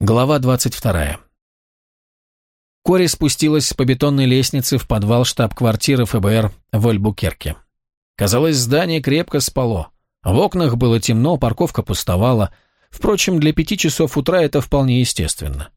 Глава 22. Кори спустилась по бетонной лестнице в подвал штаб-квартиры ФБР в Альбукерке. Казалось, здание крепко спало. В окнах было темно, парковка пустовала. Впрочем, для пяти часов утра это вполне естественно.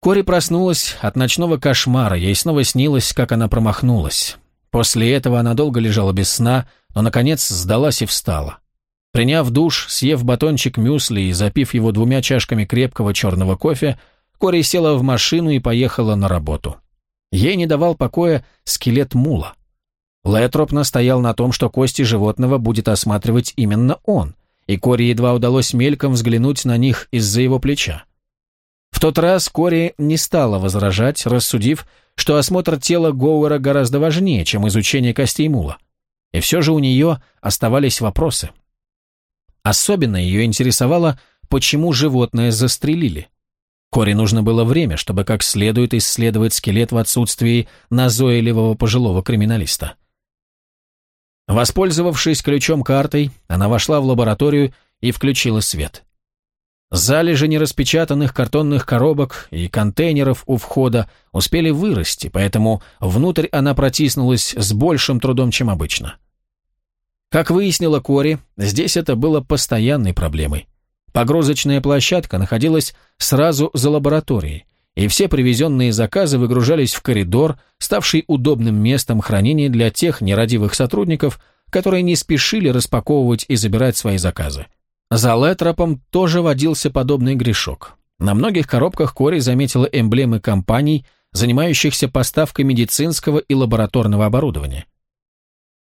Кори проснулась от ночного кошмара, ей снова снилось, как она промахнулась. После этого она долго лежала без сна, но, наконец, сдалась и встала. Приняв душ, съев батончик мюсли и запив его двумя чашками крепкого черного кофе, Кори села в машину и поехала на работу. Ей не давал покоя скелет мула. Летроп настоял на том, что кости животного будет осматривать именно он, и Кори едва удалось мельком взглянуть на них из-за его плеча. В тот раз Кори не стала возражать, рассудив, что осмотр тела Гоуэра гораздо важнее, чем изучение костей мула. И все же у нее оставались вопросы. Особенно ее интересовало, почему животное застрелили. Кори нужно было время, чтобы как следует исследовать скелет в отсутствии назойливого пожилого криминалиста. Воспользовавшись ключом-картой, она вошла в лабораторию и включила свет. Залежи нераспечатанных картонных коробок и контейнеров у входа успели вырасти, поэтому внутрь она протиснулась с большим трудом, чем обычно. Как выяснила Кори, здесь это было постоянной проблемой. Погрузочная площадка находилась сразу за лабораторией, и все привезенные заказы выгружались в коридор, ставший удобным местом хранения для тех нерадивых сотрудников, которые не спешили распаковывать и забирать свои заказы. За Летропом тоже водился подобный грешок. На многих коробках Кори заметила эмблемы компаний, занимающихся поставкой медицинского и лабораторного оборудования.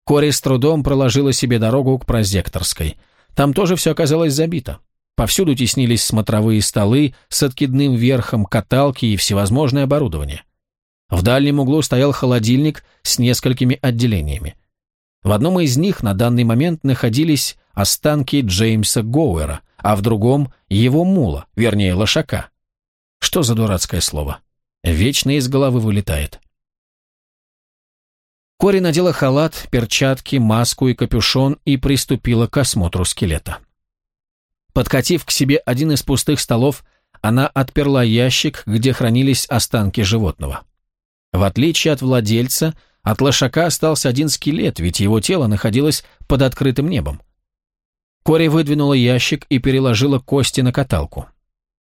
Кори с трудом проложила себе дорогу к прозекторской. Там тоже все оказалось забито. Повсюду теснились смотровые столы с откидным верхом, каталки и всевозможное оборудование. В дальнем углу стоял холодильник с несколькими отделениями. В одном из них на данный момент находились останки Джеймса Гоуэра, а в другом – его мула, вернее, лошака. Что за дурацкое слово? Вечно из головы вылетает. Кори надела халат, перчатки, маску и капюшон и приступила к осмотру скелета. Подкатив к себе один из пустых столов, она отперла ящик, где хранились останки животного. В отличие от владельца, от лошака остался один скелет, ведь его тело находилось под открытым небом. Кори выдвинула ящик и переложила кости на каталку.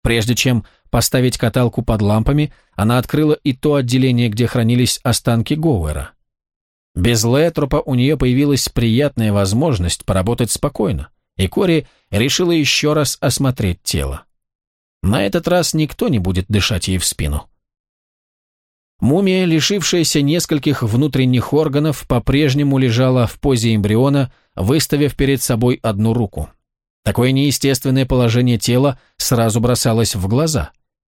Прежде чем поставить каталку под лампами, она открыла и то отделение, где хранились останки Гоуэра. Без Летропа у нее появилась приятная возможность поработать спокойно, и Кори решила еще раз осмотреть тело. На этот раз никто не будет дышать ей в спину. Мумия, лишившаяся нескольких внутренних органов, по-прежнему лежала в позе эмбриона, выставив перед собой одну руку. Такое неестественное положение тела сразу бросалось в глаза.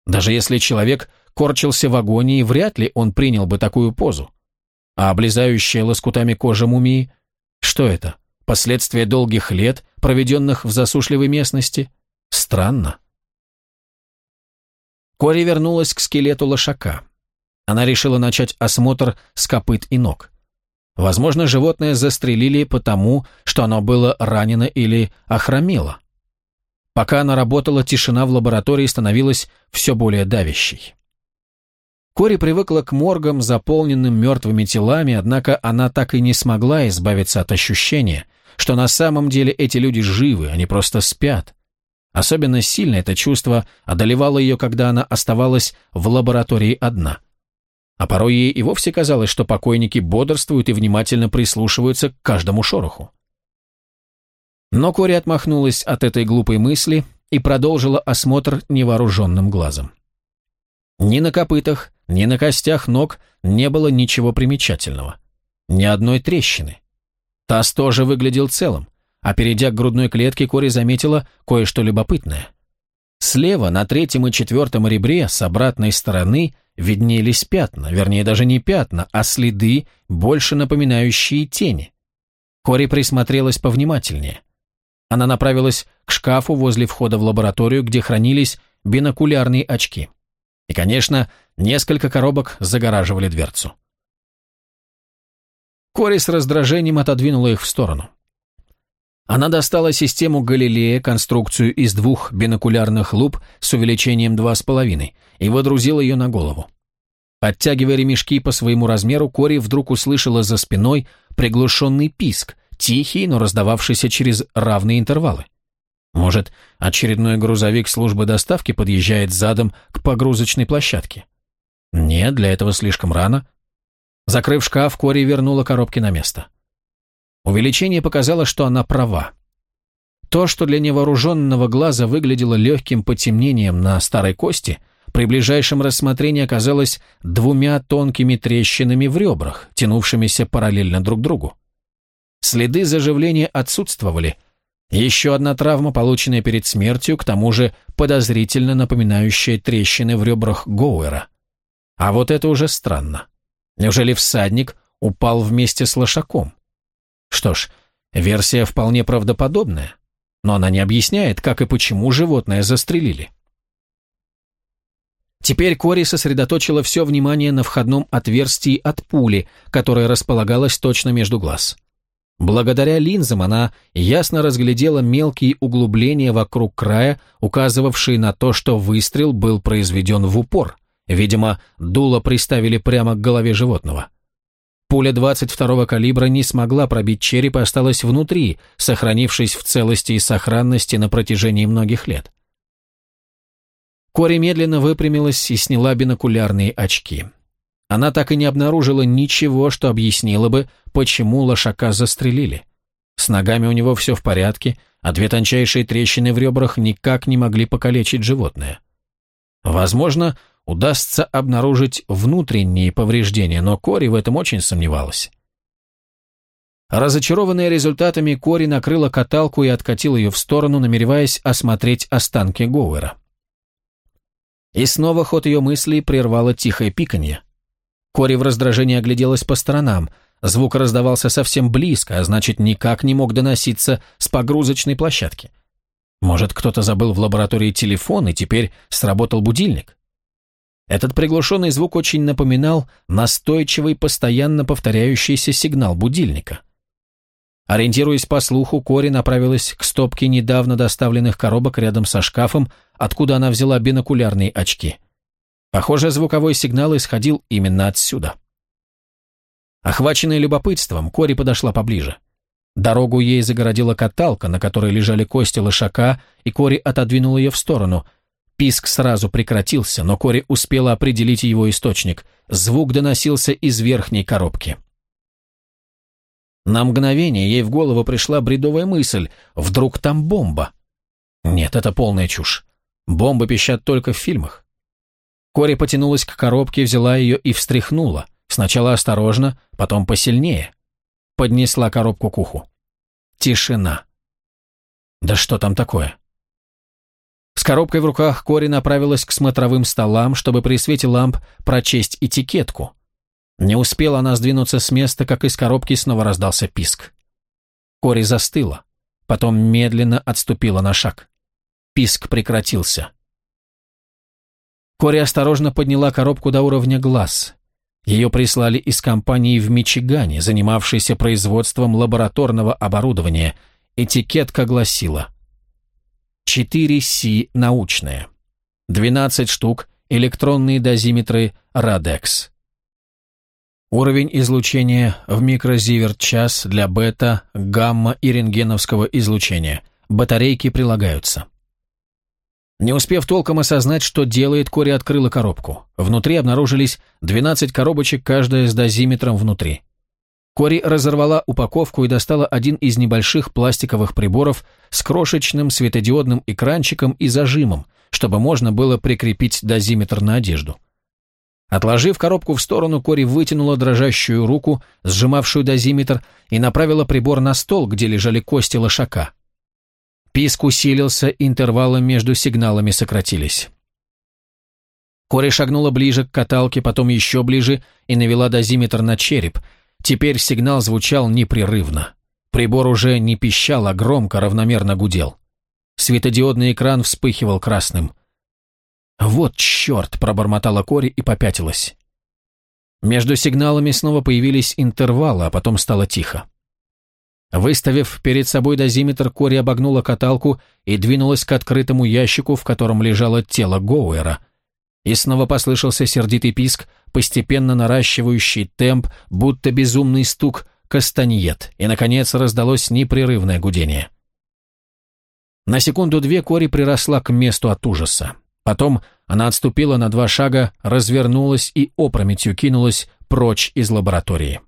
Даже если человек корчился в агонии, вряд ли он принял бы такую позу. А облезающая лоскутами кожа мумии? Что это? Последствия долгих лет, проведенных в засушливой местности? Странно. Кори вернулась к скелету лошака. Она решила начать осмотр с копыт и ног. Возможно, животное застрелили потому, что оно было ранено или охромело. Пока она работала, тишина в лаборатории становилась все более давящей. Кори привыкла к моргам, заполненным мертвыми телами, однако она так и не смогла избавиться от ощущения, что на самом деле эти люди живы, они просто спят. Особенно сильно это чувство одолевало ее, когда она оставалась в лаборатории одна. А порой ей и вовсе казалось, что покойники бодрствуют и внимательно прислушиваются к каждому шороху. Но Кори отмахнулась от этой глупой мысли и продолжила осмотр невооруженным глазом. Ни на копытах, ни на костях ног не было ничего примечательного. Ни одной трещины. Таз тоже выглядел целым, а перейдя к грудной клетке, Кори заметила кое-что любопытное. Слева, на третьем и четвертом ребре, с обратной стороны, виднелись пятна, вернее, даже не пятна, а следы, больше напоминающие тени. Кори присмотрелась повнимательнее. Она направилась к шкафу возле входа в лабораторию, где хранились бинокулярные очки. И, конечно, несколько коробок загораживали дверцу. Кори с раздражением отодвинула их в сторону. Она достала систему Галилея, конструкцию из двух бинокулярных луп с увеличением 2,5, и водрузила ее на голову. Подтягивая ремешки по своему размеру, Кори вдруг услышала за спиной приглушенный писк, тихий, но раздававшийся через равные интервалы. Может, очередной грузовик службы доставки подъезжает задом к погрузочной площадке? Нет, для этого слишком рано. Закрыв шкаф, Кори вернула коробки на место. Увеличение показало, что она права. То, что для невооруженного глаза выглядело легким потемнением на старой кости, при ближайшем рассмотрении оказалось двумя тонкими трещинами в ребрах, тянувшимися параллельно друг другу. Следы заживления отсутствовали. Еще одна травма, полученная перед смертью, к тому же подозрительно напоминающая трещины в ребрах Гоуэра. А вот это уже странно. Неужели всадник упал вместе с лошаком? Что ж, версия вполне правдоподобная, но она не объясняет, как и почему животное застрелили. Теперь Кори сосредоточила все внимание на входном отверстии от пули, которое располагалось точно между глаз. Благодаря линзам она ясно разглядела мелкие углубления вокруг края, указывавшие на то, что выстрел был произведен в упор. Видимо, дуло приставили прямо к голове животного. Пуля 22-го калибра не смогла пробить череп и осталась внутри, сохранившись в целости и сохранности на протяжении многих лет. Кори медленно выпрямилась и сняла бинокулярные очки. Она так и не обнаружила ничего, что объяснило бы, почему лошака застрелили. С ногами у него все в порядке, а две тончайшие трещины в ребрах никак не могли покалечить животное. Возможно, удастся обнаружить внутренние повреждения, но Кори в этом очень сомневалась. Разочарованная результатами, Кори накрыла каталку и откатила ее в сторону, намереваясь осмотреть останки Гоуэра. И снова ход ее мыслей прервало тихое пиканье. Кори в раздражении огляделась по сторонам. Звук раздавался совсем близко, а значит, никак не мог доноситься с погрузочной площадки. Может, кто-то забыл в лаборатории телефон, и теперь сработал будильник? Этот приглушенный звук очень напоминал настойчивый, постоянно повторяющийся сигнал будильника. Ориентируясь по слуху, Кори направилась к стопке недавно доставленных коробок рядом со шкафом, откуда она взяла бинокулярные очки. Похоже, звуковой сигнал исходил именно отсюда. Охваченная любопытством, Кори подошла поближе. Дорогу ей загородила каталка, на которой лежали кости лошака, и Кори отодвинул ее в сторону – Писк сразу прекратился, но Кори успела определить его источник. Звук доносился из верхней коробки. На мгновение ей в голову пришла бредовая мысль. Вдруг там бомба? Нет, это полная чушь. Бомбы пищат только в фильмах. Кори потянулась к коробке, взяла ее и встряхнула. Сначала осторожно, потом посильнее. Поднесла коробку к уху. Тишина. Да что там такое? С коробкой в руках Кори направилась к смотровым столам, чтобы при свете ламп прочесть этикетку. Не успела она сдвинуться с места, как из коробки снова раздался писк. Кори застыла, потом медленно отступила на шаг. Писк прекратился. Кори осторожно подняла коробку до уровня глаз. Ее прислали из компании в Мичигане, занимавшейся производством лабораторного оборудования. Этикетка гласила 4С научные. 12 штук электронные дозиметры Radex. Уровень излучения в микрозиверт-час для бета, гамма и рентгеновского излучения. Батарейки прилагаются. Не успев толком осознать, что делает, Кори открыла коробку. Внутри обнаружились 12 коробочек, каждая с дозиметром внутри. Кори разорвала упаковку и достала один из небольших пластиковых приборов с крошечным светодиодным экранчиком и зажимом, чтобы можно было прикрепить дозиметр на одежду. Отложив коробку в сторону, Кори вытянула дрожащую руку, сжимавшую дозиметр, и направила прибор на стол, где лежали кости лошака. Писк усилился, интервалы между сигналами сократились. Кори шагнула ближе к каталке, потом еще ближе и навела дозиметр на череп – Теперь сигнал звучал непрерывно. Прибор уже не пищал, а громко, равномерно гудел. Светодиодный экран вспыхивал красным. «Вот черт!» – пробормотала Кори и попятилась. Между сигналами снова появились интервалы, а потом стало тихо. Выставив перед собой дозиметр, Кори обогнула каталку и двинулась к открытому ящику, в котором лежало тело Гоуэра. И снова послышался сердитый писк, постепенно наращивающий темп, будто безумный стук кастаньет, и, наконец, раздалось непрерывное гудение. На секунду-две Кори приросла к месту от ужаса. Потом она отступила на два шага, развернулась и опрометью кинулась прочь из лаборатории.